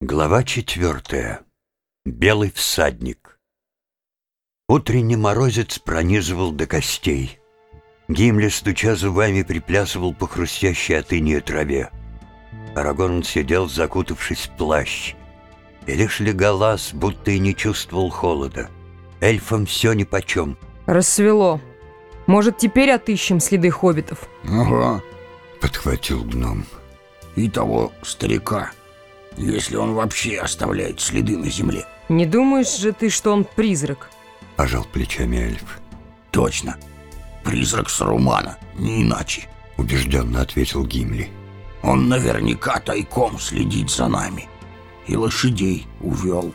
Глава четвертая. Белый всадник. Утренний морозец пронизывал до костей. Гимли, стуча зубами, приплясывал по хрустящей от инея траве. Арагорн сидел, закутавшись в плащ. И лишь Леголас будто и не чувствовал холода. Эльфам все нипочем. Рассвело. Может, теперь отыщем следы хоббитов? Ага, Подхватил гном. и того старика, если он вообще оставляет следы на земле. Не думаешь же ты, что он призрак? Пожал плечами эльф. Точно, призрак Сарумана, не иначе. Убежденно ответил Гимли. Он наверняка тайком следит за нами. И лошадей увел.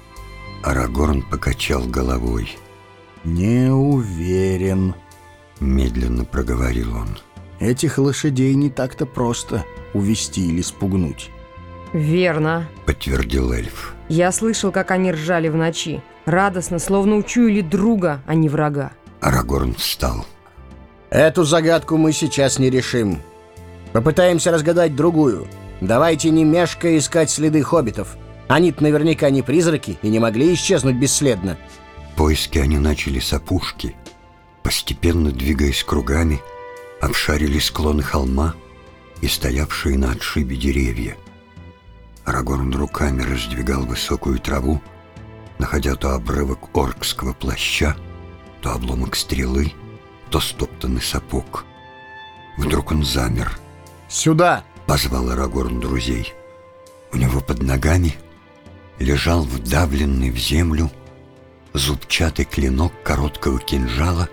Арагорн покачал головой. «Не уверен. Медленно проговорил он. Этих лошадей не так-то просто увести или спугнуть. Верно. Подтвердил эльф. Я слышал, как они ржали в ночи. Радостно, словно учуяли друга, а не врага. Арагорн встал. Эту загадку мы сейчас не решим. Попытаемся разгадать другую. Давайте не мешкая искать следы хоббитов. Они-то наверняка не призраки и не могли исчезнуть бесследно. Поиски они начали с опушки, постепенно двигаясь кругами, обшарили склоны холма и стоявшие на отшибе деревья. Арагорн руками раздвигал высокую траву, находя то обрывок оркского плаща, то обломок стрелы, то стоптанный сапог. Вдруг он замер, Сюда! позвал Арагорн друзей. У него под ногами лежал вдавленный в землю зубчатый клинок короткого кинжала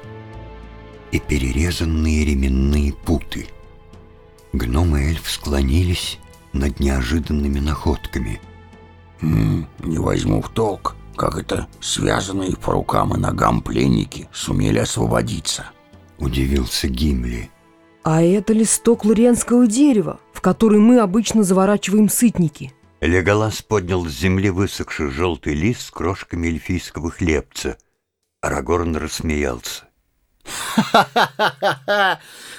и перерезанные ременные путы. Гном и эльф склонились над неожиданными находками. Не возьму в толк, как это связанные по рукам и ногам пленники сумели освободиться. Удивился Гимли. А это листок луренского дерева, в который мы обычно заворачиваем сытники. Леголас поднял с земли высохший желтый лист с крошками эльфийского хлебца. Арагорн рассмеялся.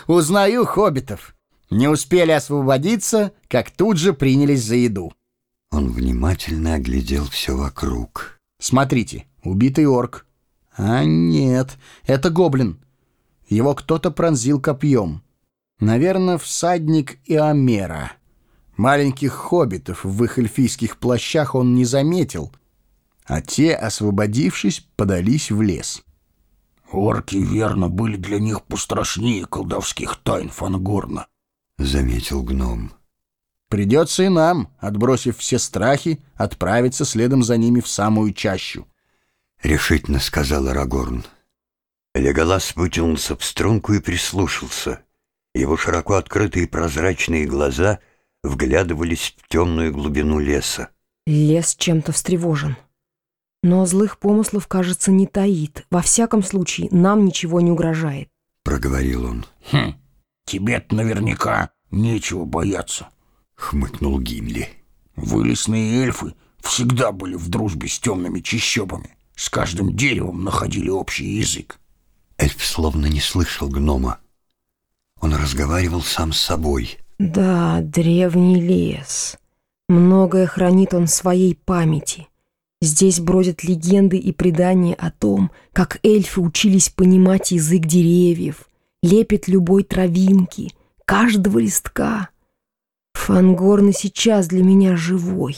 Узнаю хоббитов. Не успели освободиться, как тут же принялись за еду. Он внимательно оглядел все вокруг. Смотрите, убитый орк. А нет, это гоблин. Его кто-то пронзил копьем. Наверное, всадник Иомера. Маленьких хоббитов в их эльфийских плащах он не заметил, а те, освободившись, подались в лес. Орки, верно, были для них пострашнее колдовских тайн Фангорна. Заметил гном. Придется и нам, отбросив все страхи, отправиться следом за ними в самую чащу. Решительно сказал Арагорн. Леголас вытянулся в струнку и прислушался. Его широко открытые прозрачные глаза вглядывались в темную глубину леса. Лес чем-то встревожен. Но злых помыслов, кажется, не таит. Во всяком случае, нам ничего не угрожает. Проговорил он. Хм, тебе-то наверняка нечего бояться. Хмыкнул Гимли. Вы, лесные эльфы, всегда были в дружбе с темными чащобами. С каждым деревом находили общий язык. Эльф словно не слышал гнома. Он разговаривал сам с собой. Да, древний лес. Многое хранит он в своей памяти. Здесь бродят легенды и предания о том, как эльфы учились понимать язык деревьев, лепят любой травинки, каждого листка. Фангорн и сейчас для меня живой.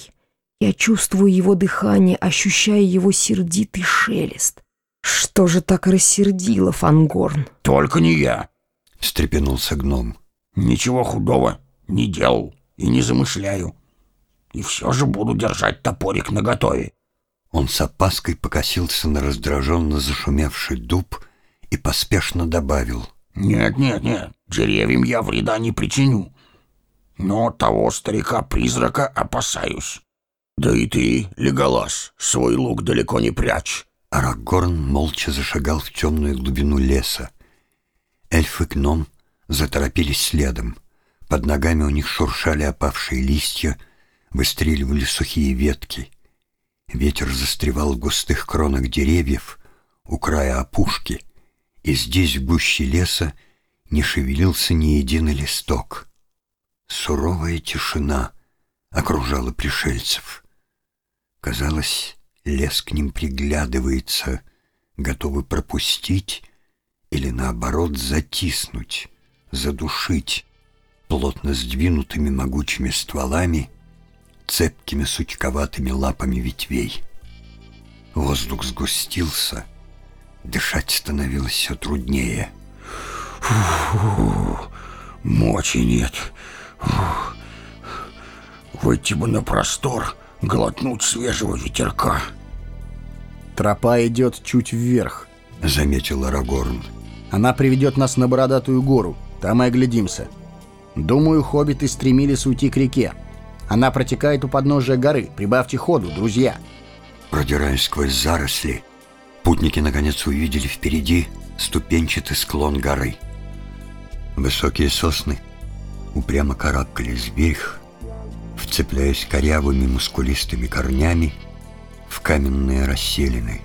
Я чувствую его дыхание, ощущая его сердитый шелест. Что же так рассердило Фангорн? Только не я. Встрепенулся гном. Ничего худого не делал и не замышляю. И все же буду держать топорик наготове. Он с опаской покосился на раздраженно зашумевший дуб и поспешно добавил. Нет, нет, нет, деревьям я вреда не причиню. Но того старика-призрака опасаюсь. Да и ты, Леголас, свой лук далеко не прячь. Арагорн молча зашагал в темную глубину леса. Эльф и гном заторопились следом. Под ногами у них шуршали опавшие листья, выстреливали сухие ветки. Ветер застревал в густых кронах деревьев у края опушки, и здесь, в гуще леса, не шевелился ни единый листок. Суровая тишина окружала пришельцев. Казалось, лес к ним приглядывается, готовый пропустить или, наоборот, затиснуть, задушить плотно сдвинутыми могучими стволами, цепкими сучковатыми лапами ветвей. Воздух сгустился, дышать становилось все труднее. Фу, мочи нет. Фу. Выйти бы на простор, глотнуть свежего ветерка. Тропа идет чуть вверх, заметил Арагорн. Она приведет нас на Бородатую гору, там и оглядимся. Думаю, хоббиты стремились уйти к реке. Она протекает у подножия горы. Прибавьте ходу, друзья. Продираясь сквозь заросли, путники наконец увидели впереди ступенчатый склон горы. Высокие сосны упрямо карабкались вверх, вцепляясь корявыми мускулистыми корнями в каменные расселины.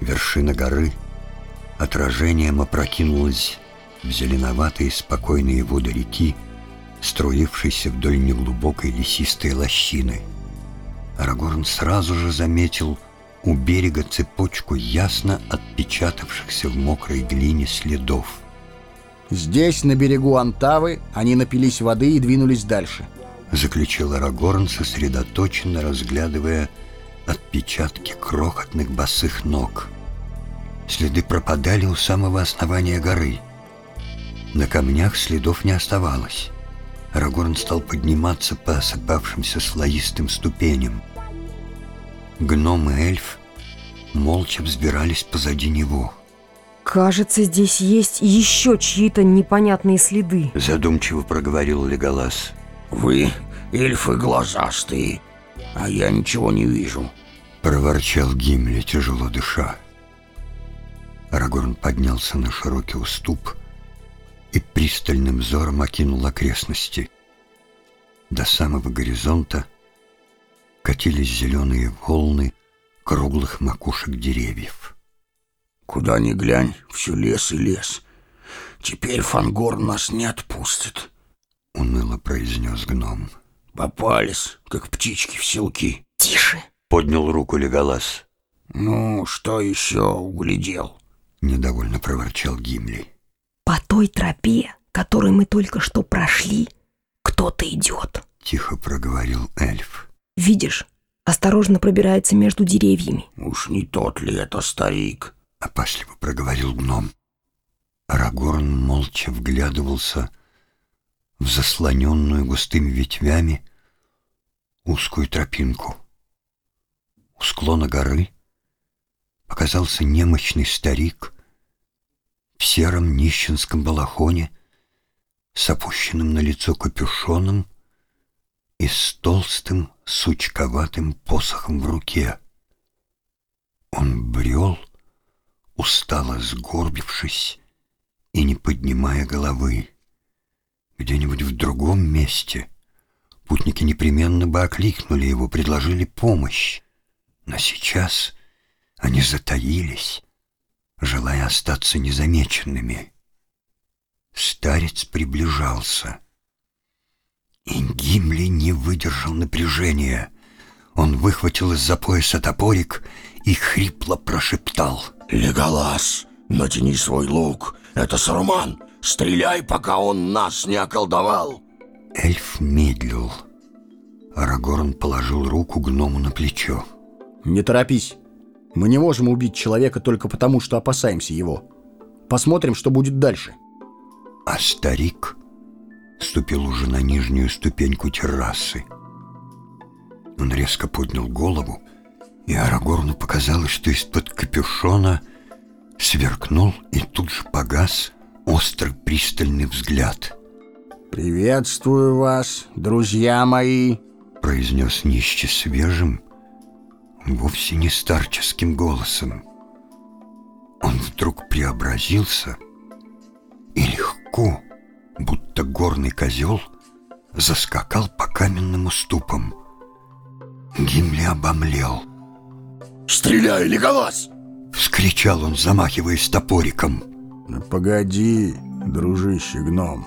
Вершина горы отражением опрокинулась в зеленоватые спокойные воды реки, струившейся вдоль неглубокой лесистой лощины. Арагорн сразу же заметил у берега цепочку ясно отпечатавшихся в мокрой глине следов. Здесь, на берегу Антавы, они напились воды и двинулись дальше. Заключил Арагорн, сосредоточенно разглядывая отпечатки крохотных босых ног. Следы пропадали у самого основания горы. На камнях следов не оставалось. Арагорн стал подниматься по осыпавшимся слоистым ступеням. Гном и эльф молча взбирались позади него. «Кажется, здесь есть еще чьи-то непонятные следы», Задумчиво проговорил Леголас. Вы эльфы глазастые, а я ничего не вижу. Проворчал Гимли, тяжело дыша. Арагорн поднялся на широкий уступ и пристальным взором окинул окрестности. До самого горизонта катились зеленые волны круглых макушек деревьев. Куда ни глянь, все лес и лес. Теперь Фангор нас не отпустит. Уныло произнес гном. Попались, как птички в селки. «Тише!» Поднял руку Леголас. Ну, что еще углядел? Недовольно проворчал Гимли. «По той тропе, которой мы только что прошли, кто-то идет. Тихо проговорил эльф. Видишь, осторожно пробирается между деревьями. Уж не тот ли это старик? Опасливо проговорил гном. Арагорн молча вглядывался в заслоненную густыми ветвями узкую тропинку. У склона горы показался немощный старик в сером нищенском балахоне с опущенным на лицо капюшоном и с толстым сучковатым посохом в руке. Он брел, устало сгорбившись и не поднимая головы. Где-нибудь в другом месте путники непременно бы окликнули его, предложили помощь. Но сейчас они затаились, желая остаться незамеченными. Старец приближался. И Гимли не выдержал напряжения. Он выхватил из-за пояса топорик и хрипло прошептал. Леголас, натяни свой лук. Это Саруман. Стреляй, пока он нас не околдовал. Эльф медлил. Арагорн положил руку гному на плечо. Не торопись. Мы не можем убить человека только потому, что опасаемся его. Посмотрим, что будет дальше. А старик ступил уже на нижнюю ступеньку террасы. Он резко поднял голову, и Арагорну показалось, что из-под капюшона сверкнул и тут же погас острый пристальный взгляд. «Приветствую вас, друзья мои!» произнес нищий свежим, вовсе не старческим голосом. Он вдруг преобразился и легко, будто горный козел, заскакал по каменным уступам. Гимли обомлел. Стреляй, Леголас! Вскричал он, замахиваясь топориком. Ну, погоди, дружище гном.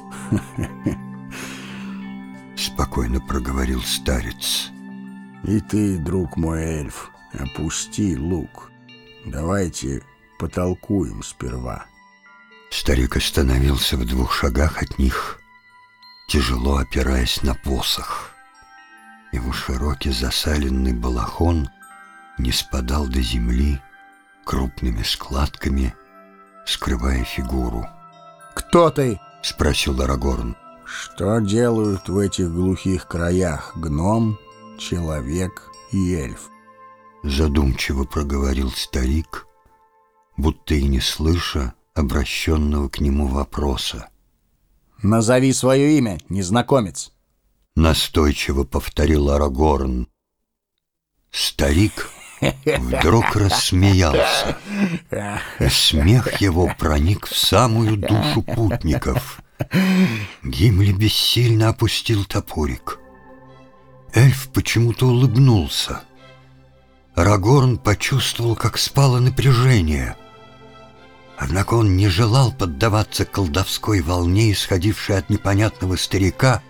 Спокойно проговорил старец. И ты, друг мой эльф, опусти лук. Давайте потолкуем сперва. Старик остановился в двух шагах от них, тяжело опираясь на посох. Его широкий засаленный балахон не спадал до земли крупными складками, скрывая фигуру. «Кто ты?» — спросил Арагорн. «Что делают в этих глухих краях гном, человек и эльф?» Задумчиво проговорил старик, будто и не слыша обращенного к нему вопроса. «Назови свое имя, незнакомец!» Настойчиво повторил Арагорн. Старик вдруг рассмеялся, и смех его проник в самую душу путников. Гимли бессильно опустил топорик. Эльф почему-то улыбнулся. Арагорн почувствовал, как спало напряжение. Однако он не желал поддаваться колдовской волне, исходившей от непонятного старика,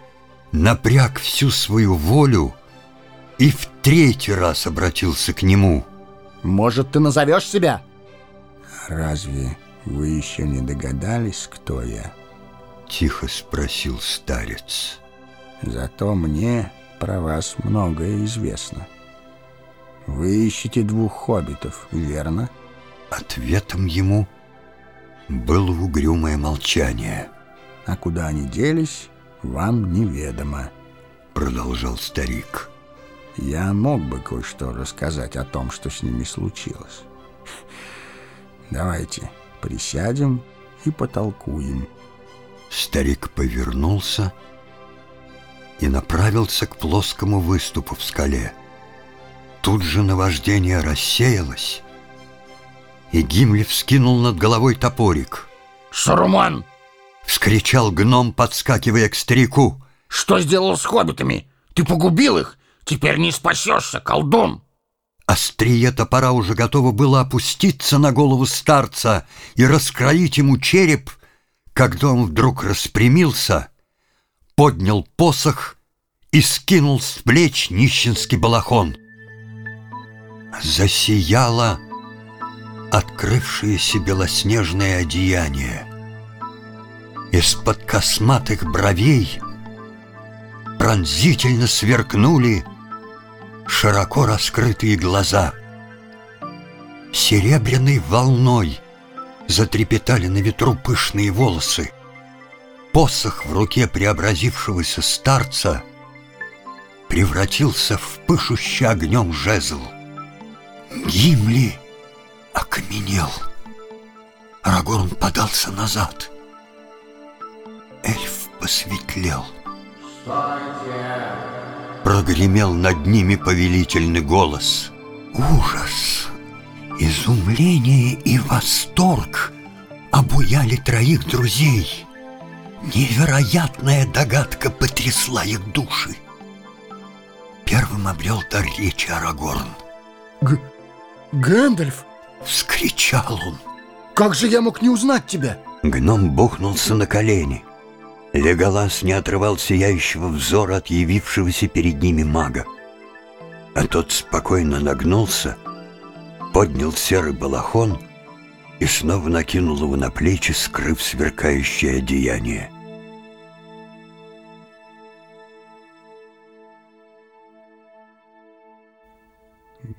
напряг всю свою волю и в третий раз обратился к нему. «Может, ты назовешь себя?» «Разве вы еще не догадались, кто я?» Тихо спросил старец. «Зато мне про вас многое известно. Вы ищете двух хоббитов, верно?» Ответом ему было угрюмое молчание. «А куда они делись, вам неведомо», — продолжал старик. «Я мог бы кое-что рассказать о том, что с ними случилось. Давайте присядем и потолкуем». Старик повернулся и направился к плоскому выступу в скале. Тут же наваждение рассеялось, и Гимли вскинул над головой топорик. «Саруман!» — вскричал гном, подскакивая к старику. «Что сделал с хоббитами? Ты погубил их? Теперь не спасешься, колдун!» Острие топора уже готово было опуститься на голову старца и раскроить ему череп, когда он вдруг распрямился, поднял посох и скинул с плеч нищенский балахон. Засияло открывшееся белоснежное одеяние. Из-под косматых бровей пронзительно сверкнули широко раскрытые глаза. Серебряной волной затрепетали на ветру пышные волосы. Посох в руке преобразившегося старца превратился в пышущий огнем жезл. Гимли окаменел. Арагорн подался назад. Эльф посветлел. Прогремел над ними повелительный голос. Ужас, изумление и восторг обуяли троих друзей. Невероятная догадка потрясла их души. Первым обрел дар речи Арагорн. Г Гэндальф! Вскричал он. Как же я мог не узнать тебя? Гном бухнулся на колени. Леголас не отрывал сияющего взора от явившегося перед ними мага. А тот спокойно нагнулся, поднял серый балахон и снова накинул его на плечи, скрыв сверкающее одеяние.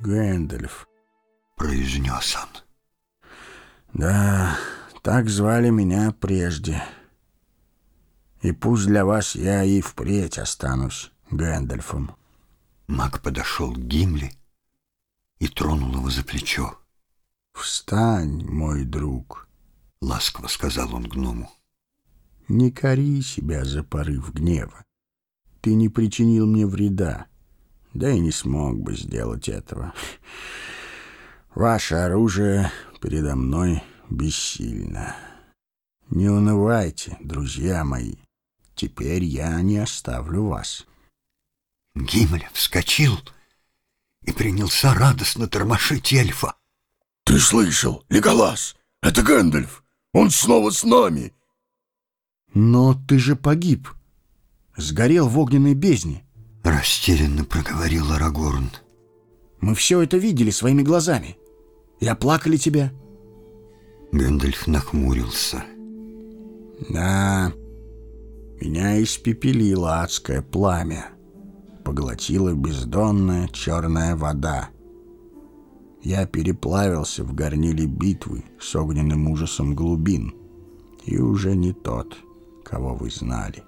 Гэндальф, произнес он. Да, так звали меня прежде. И пусть для вас я и впредь останусь Гэндальфом. Маг подошел к Гимли и тронул его за плечо. «Встань, мой друг», — ласково сказал он гному. «Не кори себя за порыв гнева. Ты не причинил мне вреда, да и не смог бы сделать этого. Ваше оружие передо мной бессильно. Не унывайте, друзья мои. Теперь я не оставлю вас. Гимель вскочил и принялся радостно тормошить эльфа. «Ты слышал, Леголас? Это Гэндальф! Он снова с нами!» «Но ты же погиб. Сгорел в огненной бездне». Растерянно проговорил Арагорн. Мы все это видели своими глазами. И оплакали тебя. Гэндальф нахмурился. Да, меня испепелило адское пламя. Поглотила бездонная черная вода. Я переплавился в горниле битвы с огненным ужасом глубин. И уже не тот, кого вы знали.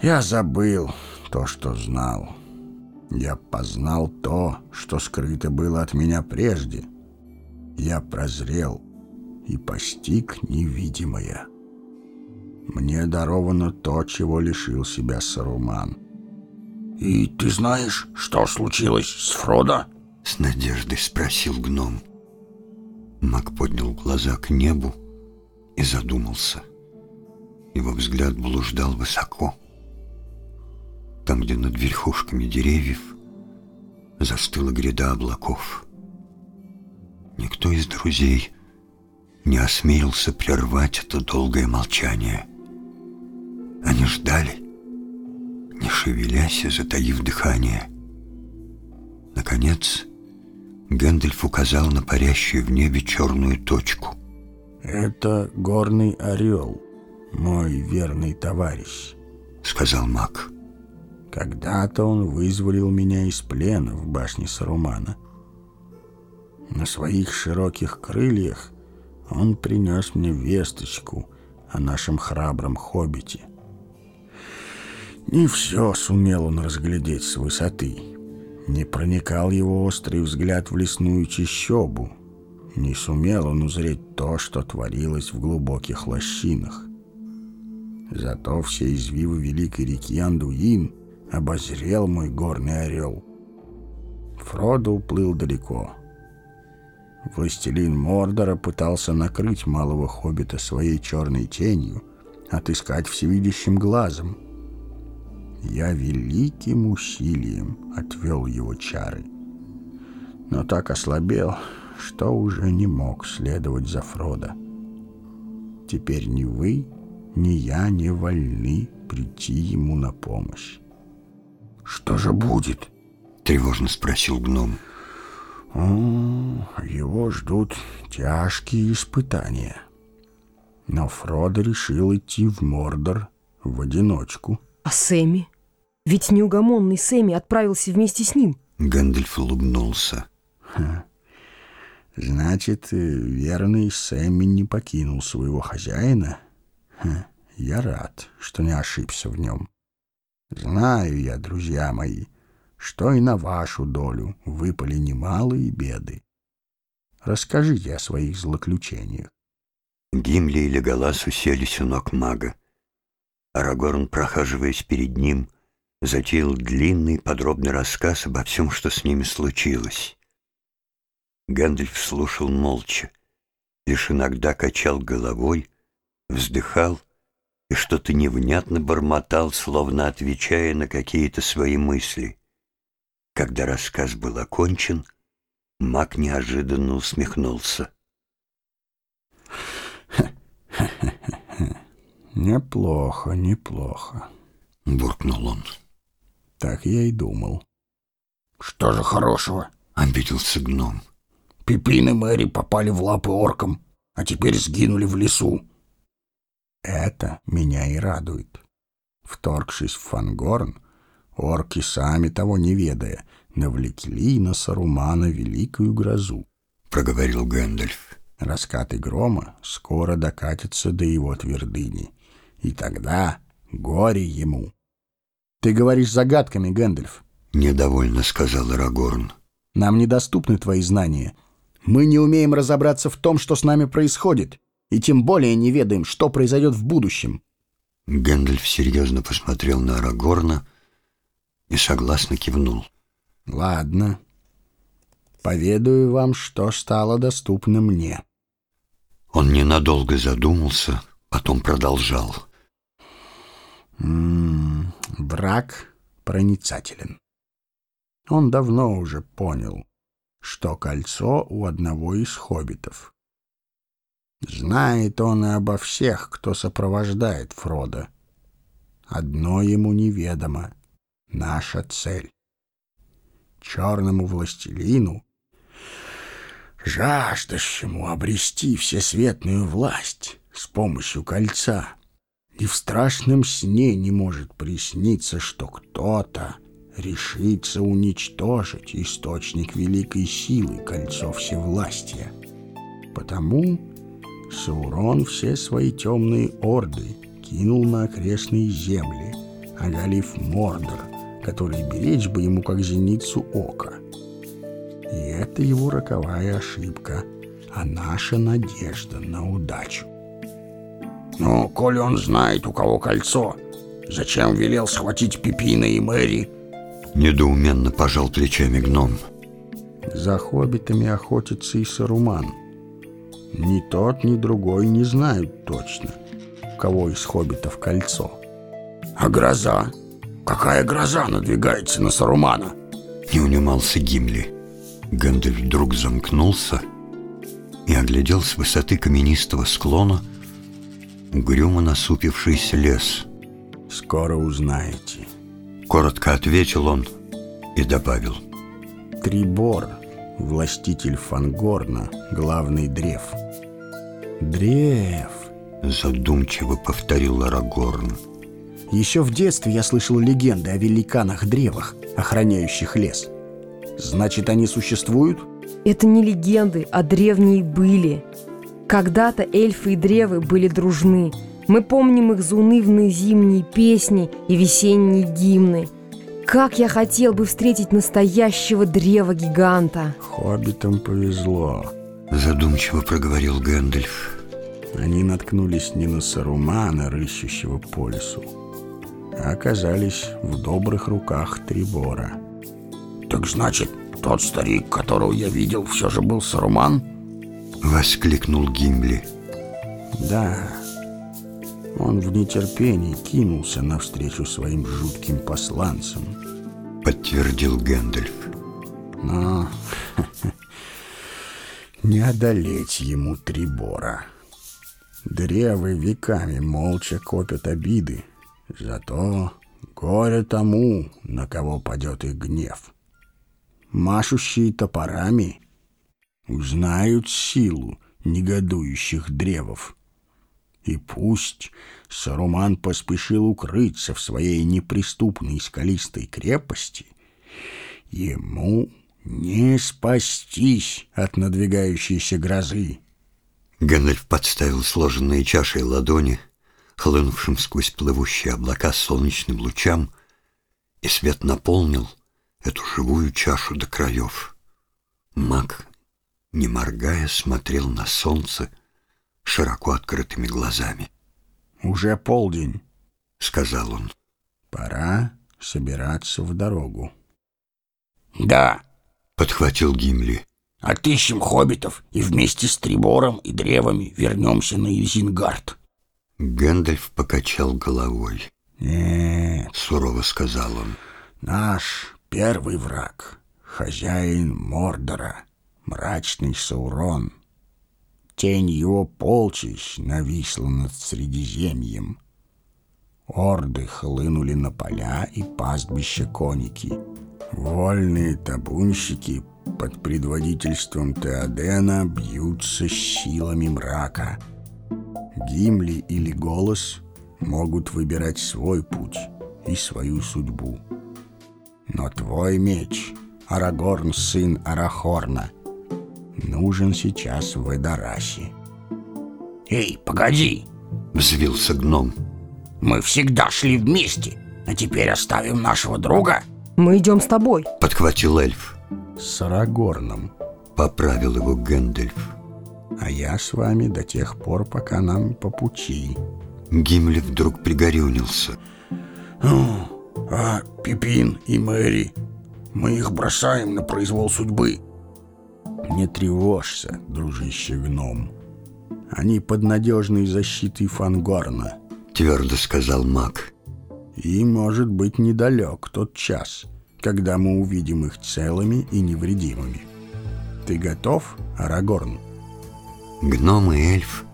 Я забыл то, что знал. Я познал то, что скрыто было от меня прежде. Я прозрел и постиг невидимое. Мне даровано то, чего лишил себя Саруман. «И ты знаешь, что случилось с Фродо?» С надеждой спросил гном. Маг поднял глаза к небу и задумался. Его взгляд блуждал высоко. Там, где над верхушками деревьев застыла гряда облаков. Никто из друзей не осмелился прервать это долгое молчание. Они ждали, не шевелясь и затаив дыхание. Наконец, Гэндальф указал на парящую в небе черную точку. «Это горный орел, мой верный товарищ», — сказал маг. «Когда-то он вызволил меня из плена в башне Сарумана. На своих широких крыльях он принес мне весточку о нашем храбром хоббите. Не все сумел он разглядеть с высоты. Не проникал его острый взгляд в лесную чащобу. Не сумел он узреть то, что творилось в глубоких лощинах. Зато все извивы великой реки Андуин обозрел мой горный орел. Фродо уплыл далеко. Властелин Мордора пытался накрыть малого хоббита своей черной тенью, отыскать всевидящим глазом — я великим усилием отвел его чары, но так ослабел, что уже не мог следовать за Фродо. Теперь ни вы, ни я не вольны прийти ему на помощь. «Что же будет?» — тревожно спросил гном. О, его ждут тяжкие испытания. Но Фродо решил идти в Мордор в одиночку. А Сэмми? Ведь неугомонный Сэмми отправился вместе с ним. Гэндальф улыбнулся. Ха. Значит, э, верный Сэмми не покинул своего хозяина? Ха. Я рад, что не ошибся в нем. Знаю я, друзья мои, что и на вашу долю выпали немалые беды. Расскажите о своих злоключениях. Гимли и Леголас уселись у ног мага. Арагорн, прохаживаясь перед ним, затеял длинный подробный рассказ обо всем, что с ними случилось. Гэндальф слушал молча, лишь иногда качал головой, вздыхал и что-то невнятно бормотал, словно отвечая на какие-то свои мысли. Когда рассказ был окончен, маг неожиданно усмехнулся. «Неплохо, неплохо», — буркнул он. Так я и думал. Что же хорошего? Обиделся гном. Пипин и Мэри попали в лапы оркам, а теперь сгинули в лесу. Это меня и радует. Вторгшись в Фангорн, орки, сами того не ведая, навлекли на Сарумана великую грозу. Проговорил Гэндальф. Раскаты грома скоро докатятся до его твердыни, и тогда горе ему. «Ты говоришь загадками, Гэндальф». «Недовольно», — сказал Арагорн. «Нам недоступны твои знания. Мы не умеем разобраться в том, что с нами происходит, и тем более не ведаем, что произойдет в будущем». Гэндальф серьезно посмотрел на Арагорна и согласно кивнул. «Ладно. Поведаю вам, что стало доступно мне». Он ненадолго задумался, потом продолжал. М -м, враг проницателен. Он давно уже понял, что кольцо у одного из хоббитов. Знает он и обо всех, кто сопровождает Фрода. Одно ему неведомо. наша цель. Черному властелину, жаждущему обрести всесветную власть с помощью кольца, и в страшном сне не может присниться, что кто-то решится уничтожить источник великой силы кольцо всевластия. Потому Саурон все свои темные орды кинул на окрестные земли, оголив Мордор, который беречь бы ему как зеницу ока. И это его роковая ошибка, а наша надежда на удачу. Ну, коли он знает, у кого кольцо, зачем велел схватить Пипина и Мэри? Недоуменно пожал плечами гном. За хоббитами охотится и Саруман. Ни тот, ни другой не знают точно, кого из хоббитов кольцо. А гроза? Какая гроза надвигается на Сарумана? Не унимался Гимли. Гэндальф вдруг замкнулся и оглядел с высоты каменистого склона угрюмо насупившийся лес. «Скоро узнаете». Коротко ответил он и добавил. Трибор, властитель Фангорна, главный древ. Древ. Задумчиво повторил Арагорн. Еще в детстве я слышал легенды о великанах-древах, охраняющих лес. Значит, они существуют? Это не легенды, а древние были. Когда-то эльфы и древы были дружны. Мы помним их заунывные зимние песни и весенние гимны. Как я хотел бы встретить настоящего древа-гиганта. Хоббитам повезло. Задумчиво проговорил Гэндальф. Они наткнулись не на Сарумана, рыщущего по лесу, а оказались в добрых руках Трибора. Так значит, тот старик, которого я видел, все же был Саруман? Воскликнул Гимли. Да, он в нетерпении кинулся навстречу своим жутким посланцам. Подтвердил Гэндальф. Но не одолеть ему Трибора. Древы веками молча копят обиды, зато горе тому, на кого падет их гнев. Машущие топорами узнают силу негодующих древов. И пусть Саруман поспешил укрыться в своей неприступной скалистой крепости, ему не спастись от надвигающейся грозы. Гэндальф подставил сложенные чашей ладони, хлынувшим сквозь плывущие облака солнечным лучам, и свет наполнил эту живую чашу до краев. Маг, не моргая, смотрел на солнце широко открытыми глазами. «Уже полдень», — сказал он. «Пора собираться в дорогу». Да, — подхватил Гимли. Отыщем хоббитов и вместе с Трибором и древами вернемся на Изингард. Гэндальф покачал головой. «Нет, Сурово сказал он. наш первый враг — хозяин Мордора, мрачный Саурон. Тень его полчищ нависла над Средиземьем. Орды хлынули на поля и пастбища коники. Вольные табунщики под предводительством Теодена бьются с силами мрака. Гимли или Голос могут выбирать свой путь и свою судьбу. Но твой меч, Арагорн, сын Арахорна, нужен сейчас в Эдарасе. Эй, погоди, Взвился гном. мы всегда шли вместе, а теперь оставим нашего друга? Мы идем с тобой. Подхватил эльф. С Арагорном. Поправил его Гэндальф. А я с вами до тех пор, пока нам по пути. Гимли вдруг пригорюнился. А Пипин и Мэри, мы их бросаем на произвол судьбы. Не тревожься, дружище гном. Они под надежной защитой Фангорна. Твердо сказал маг. И, может быть, недалек тот час, когда мы увидим их целыми и невредимыми. Ты готов, Арагорн? Гном и эльф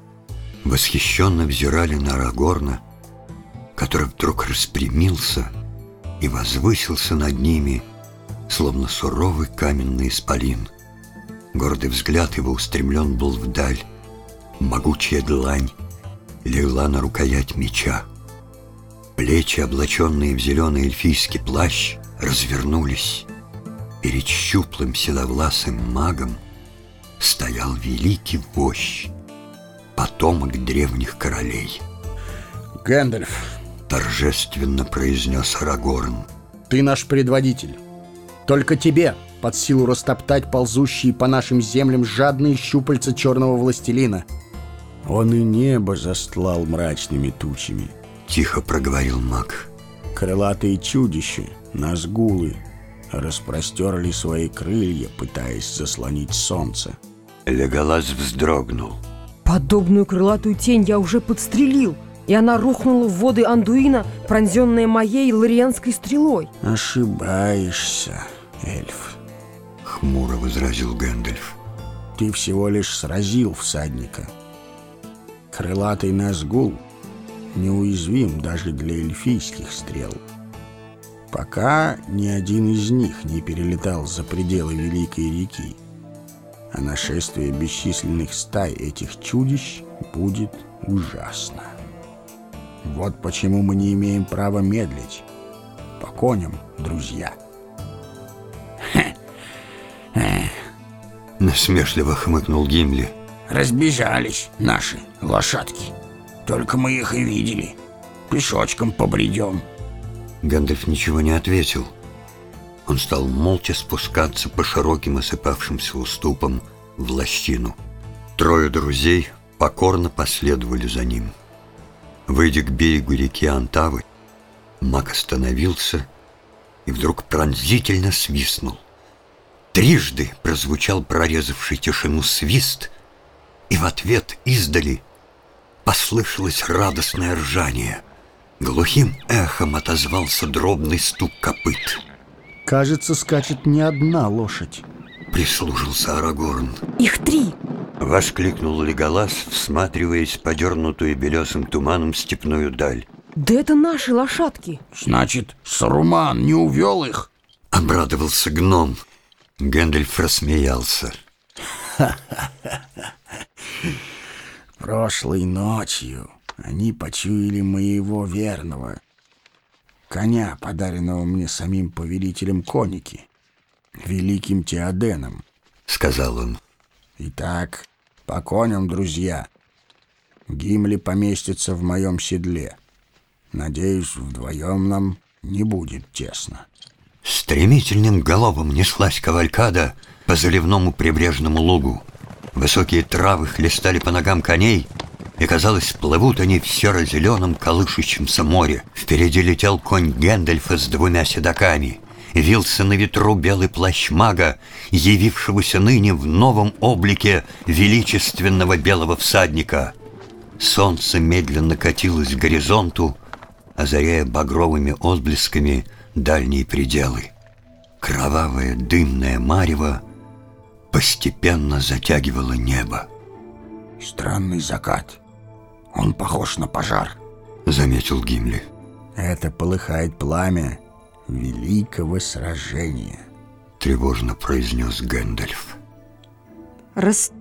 восхищенно взирали на Арагорна, который вдруг распрямился и возвысился над ними, словно суровый каменный исполин. Гордый взгляд его устремлен был вдаль, могучая длань легла на рукоять меча. Плечи, облаченные в зеленый эльфийский плащ, развернулись. Перед щуплым седовласым магом стоял великий вождь, потомок древних королей. Гэндальф, Торжественно произнес Арагорн. ты наш предводитель. Только тебе под силу растоптать ползущие по нашим землям жадные щупальца черного властелина. Он и небо застлал мрачными тучами. Тихо проговорил маг. Крылатые чудища, назгулы, распростерли свои крылья, пытаясь заслонить солнце. Леголас вздрогнул. Подобную крылатую тень я уже подстрелил, и она рухнула в воды Андуина, пронзенная моей лорианской стрелой. Ошибаешься, эльф. Хмуро возразил Гэндальф. Ты всего лишь сразил всадника. Крылатый Назгул неуязвим даже для эльфийских стрел. Пока ни один из них не перелетал за пределы Великой реки, а нашествие бесчисленных стай этих чудищ будет ужасно. Вот почему мы не имеем права медлить. По коням, друзья. Насмешливо хмыкнул Гимли. Разбежались наши лошадки. Только мы их и видели. Пешочком побредем. Гэндальф ничего не ответил. Он стал молча спускаться по широким осыпавшимся уступам в лощину. Трое друзей покорно последовали за ним. Выйдя к берегу реки Антавы, маг остановился и вдруг пронзительно свистнул. Трижды прозвучал прорезавший тишину свист, и в ответ издали послышалось радостное ржание. Глухим эхом отозвался дробный стук копыт. Кажется, скачет не одна лошадь. Прислужился Арагорн. Их три! Воскликнул Леголас, всматриваясь в подернутую белесым туманом степную даль. Да это наши лошадки! Значит, Саруман не увел их? Обрадовался гном. Гэндальф рассмеялся. Прошлой ночью они почуяли моего верного коня, подаренного мне самим повелителем коники, великим Теоденом. Сказал он. Итак, по коням, друзья. Гимли поместится в моем седле. Надеюсь, вдвоем нам не будет тесно. Стремительным головом неслась кавалькада по заливному прибрежному лугу. Высокие травы хлестали по ногам коней, и, казалось, плывут они в серо-зеленом колышущемся море. Впереди летел конь Гэндальфа с двумя седаками. Вился на ветру белый плащ мага, явившегося ныне в новом облике величественного белого всадника. Солнце медленно катилось к горизонту, озаряя багровыми отблесками дальние пределы. Кровавое дымное марево постепенно затягивало небо. Странный закат. Он похож на пожар. Заметил Гимли. Это полыхает пламя великого сражения. Тревожно произнес Гэндальф. Рас...